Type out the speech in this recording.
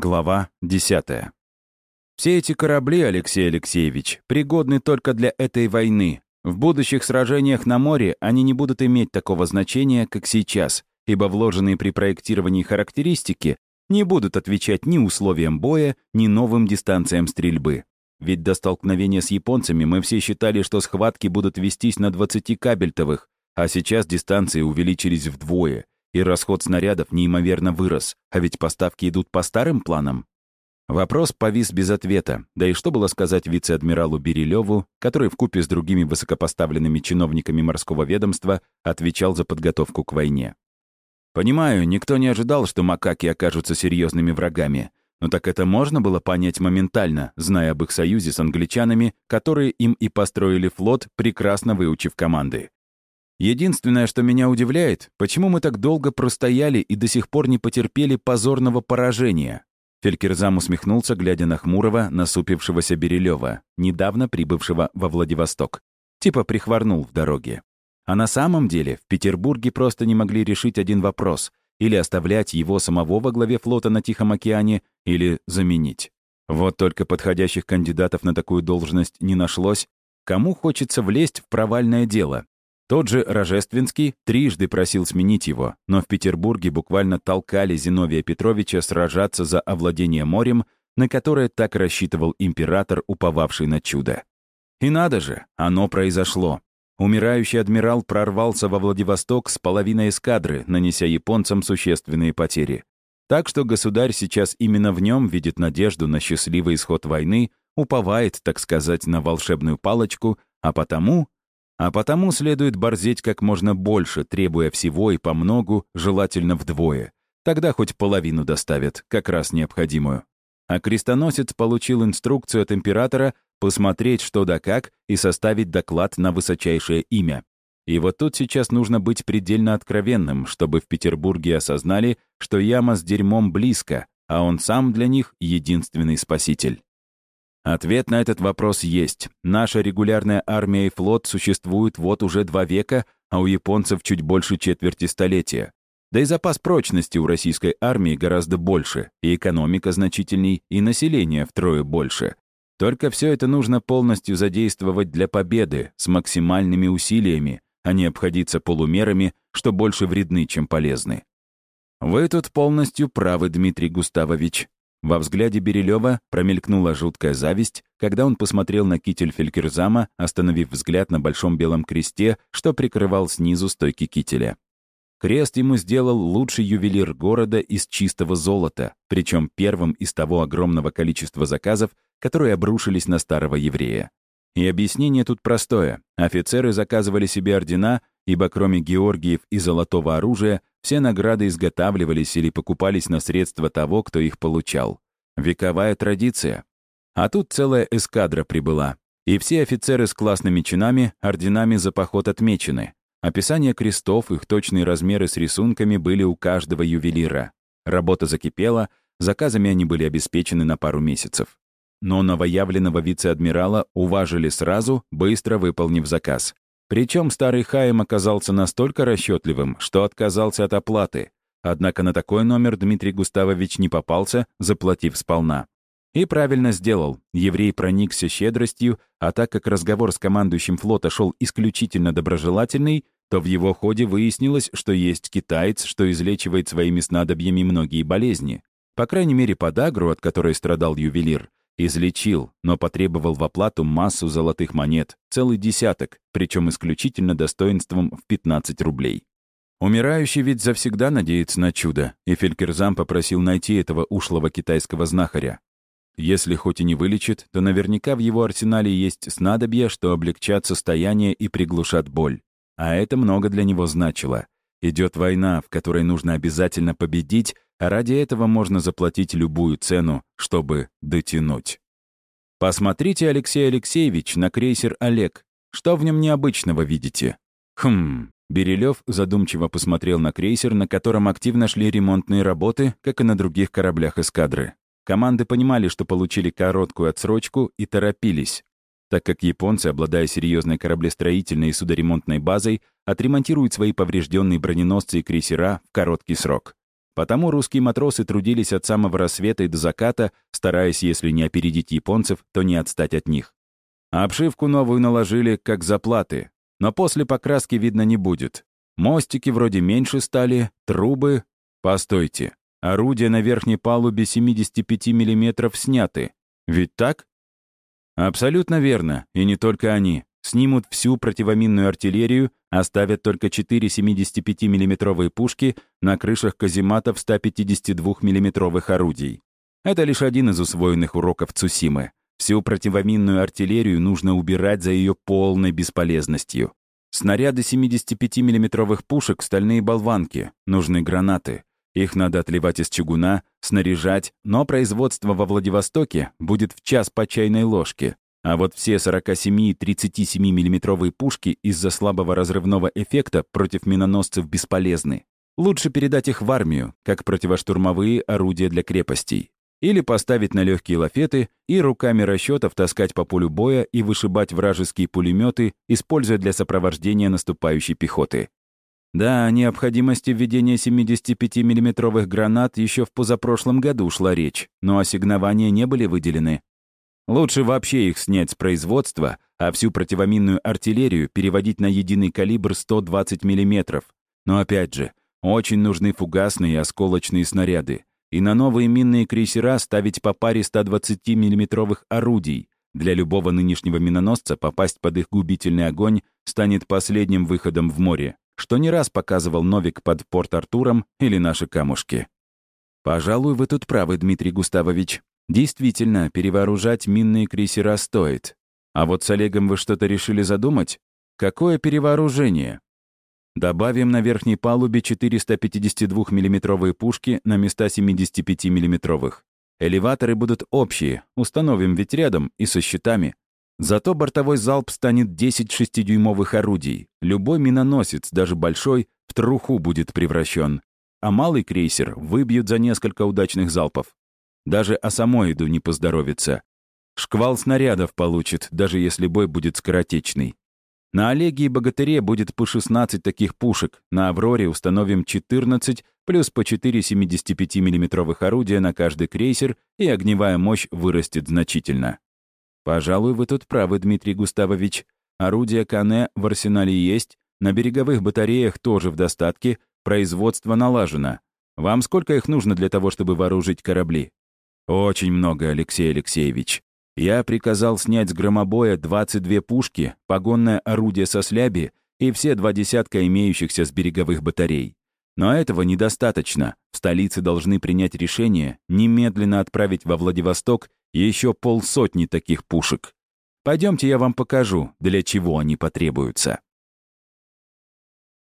Глава 10. Все эти корабли, Алексей Алексеевич, пригодны только для этой войны. В будущих сражениях на море они не будут иметь такого значения, как сейчас, ибо вложенные при проектировании характеристики не будут отвечать ни условиям боя, ни новым дистанциям стрельбы. Ведь до столкновения с японцами мы все считали, что схватки будут вестись на 20 кабельтовых, а сейчас дистанции увеличились вдвое — и расход снарядов неимоверно вырос, а ведь поставки идут по старым планам. Вопрос повис без ответа, да и что было сказать вице-адмиралу Берилеву, который вкупе с другими высокопоставленными чиновниками морского ведомства отвечал за подготовку к войне. «Понимаю, никто не ожидал, что макаки окажутся серьезными врагами, но так это можно было понять моментально, зная об их союзе с англичанами, которые им и построили флот, прекрасно выучив команды. Единственное, что меня удивляет, почему мы так долго простояли и до сих пор не потерпели позорного поражения. Фелькерзам усмехнулся, глядя на хмурого, насупившегося Берилева, недавно прибывшего во Владивосток. Типа прихворнул в дороге. А на самом деле в Петербурге просто не могли решить один вопрос — или оставлять его самого во главе флота на Тихом океане, или заменить. Вот только подходящих кандидатов на такую должность не нашлось. Кому хочется влезть в провальное дело, тот же Рожественский трижды просил сменить его, но в Петербурге буквально толкали Зиновия Петровича сражаться за овладение морем, на которое так рассчитывал император, уповавший на чудо. И надо же, оно произошло. Умирающий адмирал прорвался во Владивосток с половиной эскадры, нанеся японцам существенные потери. Так что государь сейчас именно в нем видит надежду на счастливый исход войны, уповает, так сказать, на волшебную палочку, а потому а потому следует борзеть как можно больше, требуя всего и по многу, желательно вдвое. Тогда хоть половину доставят, как раз необходимую. А крестоносец получил инструкцию от императора посмотреть что да как и составить доклад на высочайшее имя. И вот тут сейчас нужно быть предельно откровенным, чтобы в Петербурге осознали, что яма с дерьмом близко, а он сам для них единственный спаситель. Ответ на этот вопрос есть. Наша регулярная армия и флот существуют вот уже два века, а у японцев чуть больше четверти столетия. Да и запас прочности у российской армии гораздо больше, и экономика значительней, и население втрое больше. Только все это нужно полностью задействовать для победы, с максимальными усилиями, а не обходиться полумерами, что больше вредны, чем полезны. Вы тут полностью правы, Дмитрий Густавович. Во взгляде Берилева промелькнула жуткая зависть, когда он посмотрел на китель Фелькерзама, остановив взгляд на большом белом кресте, что прикрывал снизу стойки кителя. Крест ему сделал лучший ювелир города из чистого золота, причем первым из того огромного количества заказов, которые обрушились на старого еврея. И объяснение тут простое. Офицеры заказывали себе ордена, ибо кроме Георгиев и золотого оружия, все награды изготавливались или покупались на средства того, кто их получал. Вековая традиция. А тут целая эскадра прибыла. И все офицеры с классными чинами, орденами за поход отмечены. Описание крестов, их точные размеры с рисунками были у каждого ювелира. Работа закипела, заказами они были обеспечены на пару месяцев. Но новоявленного вице-адмирала уважили сразу, быстро выполнив заказ. Причем старый Хаим оказался настолько расчетливым, что отказался от оплаты. Однако на такой номер Дмитрий Густавович не попался, заплатив сполна. И правильно сделал. Еврей проникся щедростью, а так как разговор с командующим флота шел исключительно доброжелательный, то в его ходе выяснилось, что есть китаец, что излечивает своими снадобьями многие болезни. По крайней мере, подагру, от которой страдал ювелир, Излечил, но потребовал в оплату массу золотых монет, целый десяток, причем исключительно достоинством в 15 рублей. Умирающий ведь завсегда надеется на чудо, и Фелькерзам попросил найти этого ушлого китайского знахаря. Если хоть и не вылечит, то наверняка в его арсенале есть снадобья, что облегчат состояние и приглушат боль. А это много для него значило. Идет война, в которой нужно обязательно победить, ради этого можно заплатить любую цену, чтобы дотянуть. Посмотрите, Алексей Алексеевич, на крейсер «Олег». Что в нем необычного видите? Хм, Берилев задумчиво посмотрел на крейсер, на котором активно шли ремонтные работы, как и на других кораблях эскадры. Команды понимали, что получили короткую отсрочку и торопились, так как японцы, обладая серьезной кораблестроительной и судоремонтной базой, отремонтируют свои поврежденные броненосцы и крейсера в короткий срок. Потому русские матросы трудились от самого рассвета и до заката, стараясь, если не опередить японцев, то не отстать от них. А обшивку новую наложили, как заплаты. Но после покраски видно не будет. Мостики вроде меньше стали, трубы... Постойте, орудия на верхней палубе 75 мм сняты. Ведь так? Абсолютно верно, и не только они. Снимут всю противоминную артиллерию, оставят только 4 75 миллиметровые пушки на крышах казематов 152 миллиметровых орудий. Это лишь один из усвоенных уроков Цусимы. Всю противоминную артиллерию нужно убирать за ее полной бесполезностью. Снаряды 75 миллиметровых пушек — стальные болванки, нужны гранаты. Их надо отливать из чугуна, снаряжать, но производство во Владивостоке будет в час по чайной ложке. А вот все 47 и 37 миллиметровые пушки из-за слабого разрывного эффекта против миноносцев бесполезны. Лучше передать их в армию, как противоштурмовые орудия для крепостей. Или поставить на легкие лафеты и руками расчетов таскать по полю боя и вышибать вражеские пулеметы, используя для сопровождения наступающей пехоты. Да, о необходимости введения 75 миллиметровых гранат еще в позапрошлом году шла речь, но ассигнования не были выделены. Лучше вообще их снять с производства, а всю противоминную артиллерию переводить на единый калибр 120 мм. Но опять же, очень нужны фугасные и осколочные снаряды. И на новые минные крейсера ставить по паре 120 миллиметровых орудий. Для любого нынешнего миноносца попасть под их губительный огонь станет последним выходом в море что не раз показывал Новик под Порт-Артуром или наши камушки. «Пожалуй, вы тут правы, Дмитрий Густавович. Действительно, перевооружать минные крейсера стоит. А вот с Олегом вы что-то решили задумать? Какое перевооружение?» Добавим на верхней палубе 452 миллиметровые пушки на места 75 миллиметровых. Элеваторы будут общие, установим ведь рядом и со щитами. Зато бортовой залп станет 10 шестидюймовых орудий. Любой миноносец, даже большой, в труху будет превращен. А малый крейсер выбьют за несколько удачных залпов. Даже Осамоиду не поздоровится. Шквал снарядов получит, даже если бой будет скоротечный. На Олеге и Богатыре будет по 16 таких пушек, на Авроре установим 14, плюс по 4 75 миллиметровых орудия на каждый крейсер, и огневая мощь вырастет значительно. Пожалуй, вы тут правы, Дмитрий Густавович. Орудия Кане в арсенале есть, на береговых батареях тоже в достатке, производство налажено. Вам сколько их нужно для того, чтобы вооружить корабли? Очень много, Алексей Алексеевич. Я приказал снять с громобоя 22 пушки, погонное орудие со сляби и все два десятка имеющихся с береговых батарей. Но этого недостаточно. В столице должны принять решение немедленно отправить во Владивосток еще полсотни таких пушек. Пойдемте я вам покажу, для чего они потребуются.